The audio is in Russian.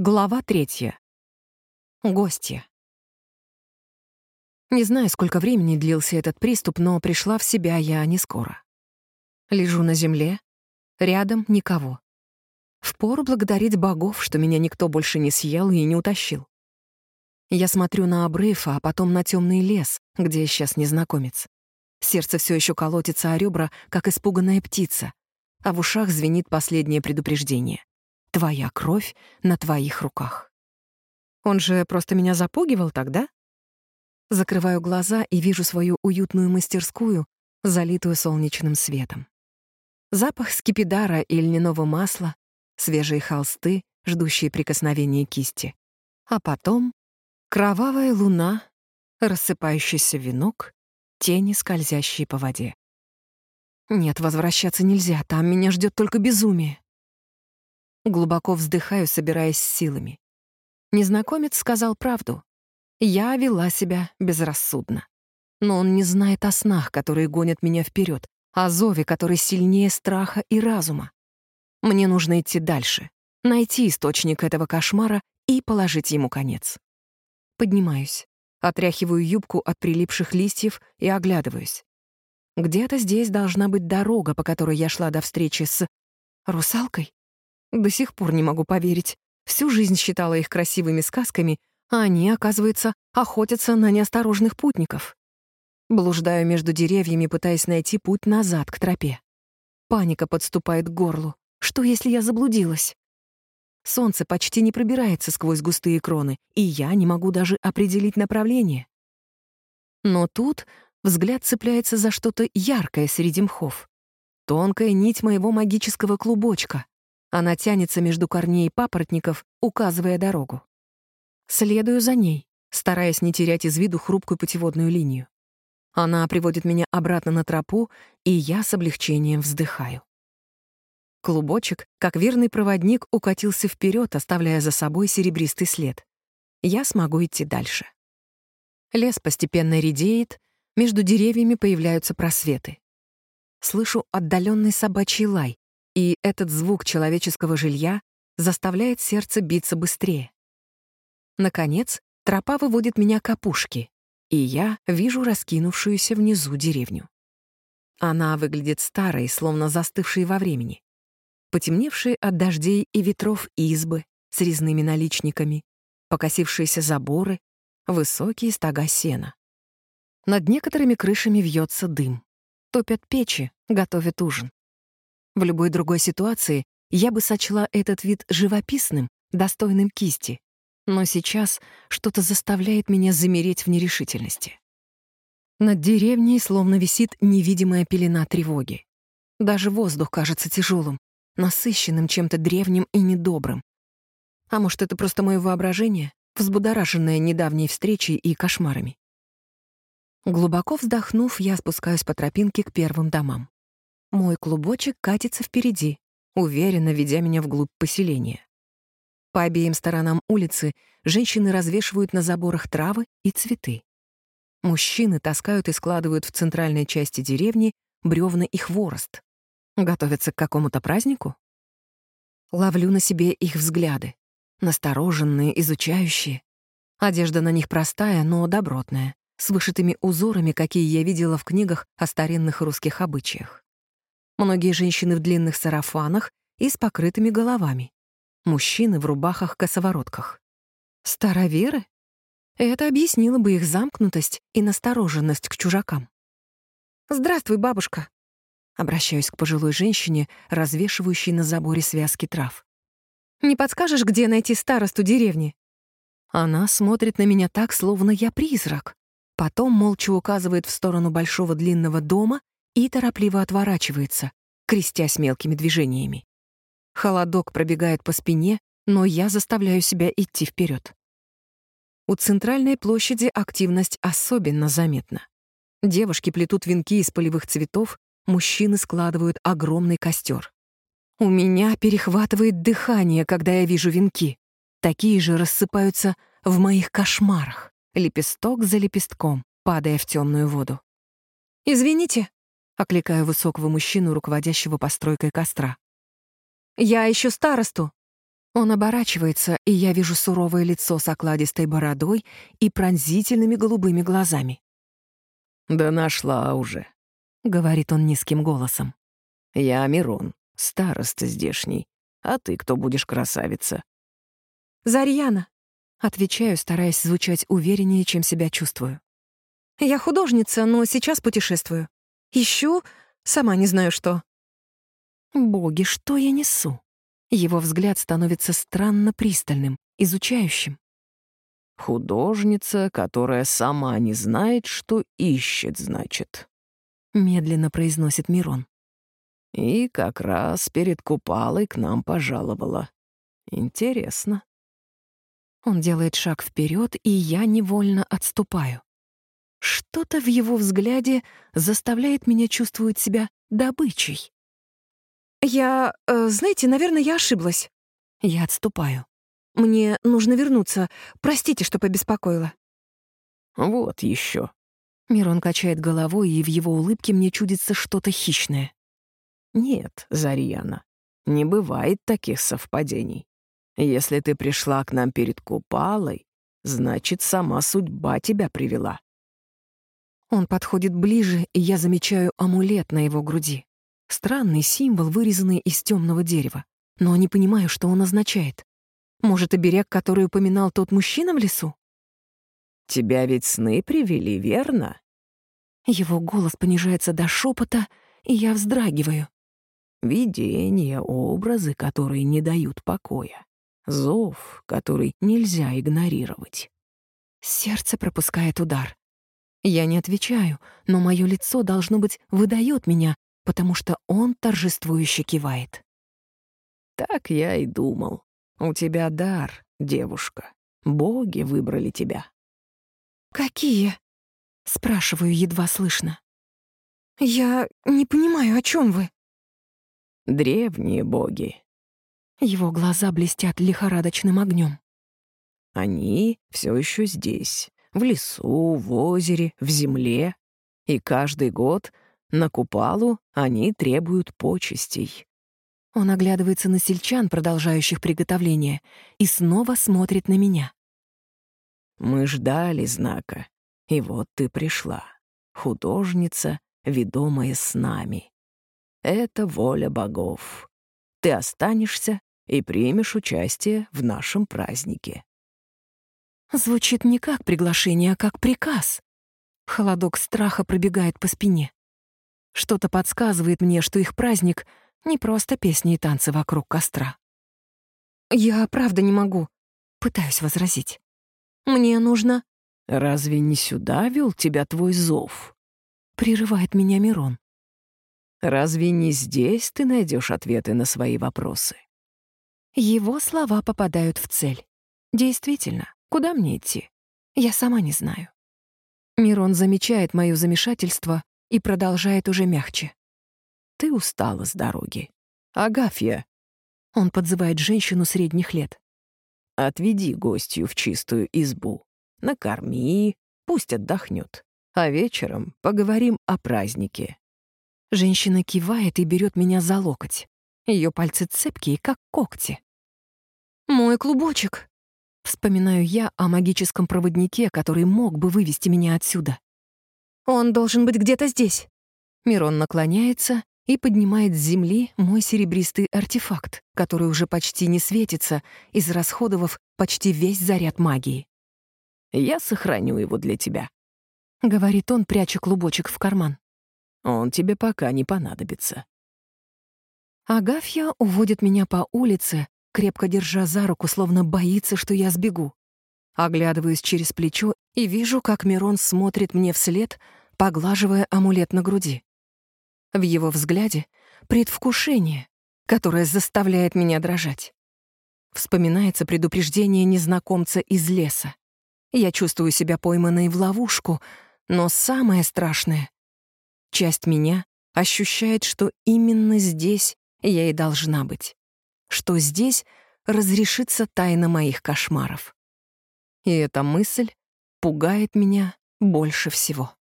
Глава третья. Гостья. Не знаю, сколько времени длился этот приступ, но пришла в себя я не скоро. Лежу на земле, рядом никого. Впору благодарить богов, что меня никто больше не съел и не утащил. Я смотрю на обрыв, а потом на темный лес, где сейчас незнакомец. Сердце все еще колотится о ребра, как испуганная птица, а в ушах звенит последнее предупреждение. Твоя кровь на твоих руках. Он же просто меня запугивал тогда? Закрываю глаза и вижу свою уютную мастерскую, залитую солнечным светом. Запах скипидара и льняного масла, свежие холсты, ждущие прикосновения кисти. А потом кровавая луна, рассыпающийся венок, тени, скользящие по воде. Нет, возвращаться нельзя, там меня ждет только безумие. Глубоко вздыхаю, собираясь с силами. Незнакомец сказал правду. Я вела себя безрассудно. Но он не знает о снах, которые гонят меня вперед, о зове, который сильнее страха и разума. Мне нужно идти дальше, найти источник этого кошмара и положить ему конец. Поднимаюсь, отряхиваю юбку от прилипших листьев и оглядываюсь. Где-то здесь должна быть дорога, по которой я шла до встречи с... русалкой? До сих пор не могу поверить. Всю жизнь считала их красивыми сказками, а они, оказывается, охотятся на неосторожных путников. Блуждаю между деревьями, пытаясь найти путь назад к тропе. Паника подступает к горлу. Что, если я заблудилась? Солнце почти не пробирается сквозь густые кроны, и я не могу даже определить направление. Но тут взгляд цепляется за что-то яркое среди мхов. Тонкая нить моего магического клубочка. Она тянется между корней папоротников, указывая дорогу. Следую за ней, стараясь не терять из виду хрупкую путеводную линию. Она приводит меня обратно на тропу, и я с облегчением вздыхаю. Клубочек, как верный проводник, укатился вперед, оставляя за собой серебристый след. Я смогу идти дальше. Лес постепенно редеет, между деревьями появляются просветы. Слышу отдаленный собачий лай, и этот звук человеческого жилья заставляет сердце биться быстрее. Наконец, тропа выводит меня к опушке, и я вижу раскинувшуюся внизу деревню. Она выглядит старой, словно застывшей во времени. Потемневшие от дождей и ветров избы с резными наличниками, покосившиеся заборы, высокие стога сена. Над некоторыми крышами вьется дым. Топят печи, готовят ужин. В любой другой ситуации я бы сочла этот вид живописным, достойным кисти. Но сейчас что-то заставляет меня замереть в нерешительности. Над деревней словно висит невидимая пелена тревоги. Даже воздух кажется тяжелым, насыщенным чем-то древним и недобрым. А может, это просто мое воображение, взбудораженное недавней встречей и кошмарами? Глубоко вздохнув, я спускаюсь по тропинке к первым домам. Мой клубочек катится впереди, уверенно ведя меня вглубь поселения. По обеим сторонам улицы женщины развешивают на заборах травы и цветы. Мужчины таскают и складывают в центральной части деревни бревна и хворост. Готовятся к какому-то празднику? Ловлю на себе их взгляды. Настороженные, изучающие. Одежда на них простая, но добротная, с вышитыми узорами, какие я видела в книгах о старинных русских обычаях. Многие женщины в длинных сарафанах и с покрытыми головами. Мужчины в рубахах-косоворотках. Староверы? Это объяснило бы их замкнутость и настороженность к чужакам. «Здравствуй, бабушка!» Обращаюсь к пожилой женщине, развешивающей на заборе связки трав. «Не подскажешь, где найти старосту деревни?» Она смотрит на меня так, словно я призрак. Потом молча указывает в сторону большого длинного дома и торопливо отворачивается, крестясь мелкими движениями. Холодок пробегает по спине, но я заставляю себя идти вперед. У центральной площади активность особенно заметна. Девушки плетут венки из полевых цветов, мужчины складывают огромный костер. У меня перехватывает дыхание, когда я вижу венки. Такие же рассыпаются в моих кошмарах, лепесток за лепестком, падая в темную воду. «Извините», окликаю высокого мужчину, руководящего постройкой костра. «Я ищу старосту». Он оборачивается, и я вижу суровое лицо с окладистой бородой и пронзительными голубыми глазами. «Да нашла уже», — говорит он низким голосом. «Я Мирон, староста здешний. А ты кто будешь, красавица?» «Зарьяна», — отвечаю, стараясь звучать увереннее, чем себя чувствую. «Я художница, но сейчас путешествую. Ищу, сама не знаю что». Боги, что я несу? Его взгляд становится странно пристальным, изучающим. «Художница, которая сама не знает, что ищет, значит», — медленно произносит Мирон. «И как раз перед Купалой к нам пожаловала. Интересно». Он делает шаг вперед, и я невольно отступаю. Что-то в его взгляде заставляет меня чувствовать себя добычей. «Я... Э, знаете, наверное, я ошиблась». Я отступаю. «Мне нужно вернуться. Простите, что побеспокоила». «Вот еще. Мирон качает головой, и в его улыбке мне чудится что-то хищное. «Нет, Зарьяна, не бывает таких совпадений. Если ты пришла к нам перед Купалой, значит, сама судьба тебя привела». Он подходит ближе, и я замечаю амулет на его груди. Странный символ, вырезанный из темного дерева. Но не понимаю, что он означает. Может, оберег, который упоминал тот мужчина в лесу? «Тебя ведь сны привели, верно?» Его голос понижается до шепота, и я вздрагиваю. Видения, образы, которые не дают покоя. Зов, который нельзя игнорировать. Сердце пропускает удар. Я не отвечаю, но мое лицо, должно быть, выдает меня, потому что он торжествующе кивает. «Так я и думал. У тебя дар, девушка. Боги выбрали тебя». «Какие?» — спрашиваю едва слышно. «Я не понимаю, о чем вы?» «Древние боги». Его глаза блестят лихорадочным огнем. «Они все еще здесь, в лесу, в озере, в земле, и каждый год на Купалу они требуют почестей. Он оглядывается на сельчан, продолжающих приготовление, и снова смотрит на меня. «Мы ждали знака, и вот ты пришла. Художница, ведомая с нами. Это воля богов. Ты останешься и примешь участие в нашем празднике». Звучит не как приглашение, а как приказ. Холодок страха пробегает по спине. Что-то подсказывает мне, что их праздник — не просто песни и танцы вокруг костра. «Я правда не могу», — пытаюсь возразить. «Мне нужно...» «Разве не сюда вел тебя твой зов?» — прерывает меня Мирон. «Разве не здесь ты найдешь ответы на свои вопросы?» Его слова попадают в цель. Действительно, куда мне идти? Я сама не знаю. Мирон замечает моё замешательство и продолжает уже мягче. «Ты устала с дороги. Агафья!» Он подзывает женщину средних лет. «Отведи гостью в чистую избу. Накорми, пусть отдохнет. А вечером поговорим о празднике». Женщина кивает и берет меня за локоть. Ее пальцы цепкие, как когти. «Мой клубочек!» Вспоминаю я о магическом проводнике, который мог бы вывести меня отсюда. Он должен быть где-то здесь. Мирон наклоняется и поднимает с земли мой серебристый артефакт, который уже почти не светится, израсходовав почти весь заряд магии. «Я сохраню его для тебя», — говорит он, пряча клубочек в карман. «Он тебе пока не понадобится». Агафья уводит меня по улице, крепко держа за руку, словно боится, что я сбегу. Оглядываюсь через плечо и вижу, как Мирон смотрит мне вслед, поглаживая амулет на груди. В его взгляде предвкушение, которое заставляет меня дрожать. Вспоминается предупреждение незнакомца из леса. Я чувствую себя пойманной в ловушку, но самое страшное — часть меня ощущает, что именно здесь я и должна быть, что здесь разрешится тайна моих кошмаров. И эта мысль пугает меня больше всего.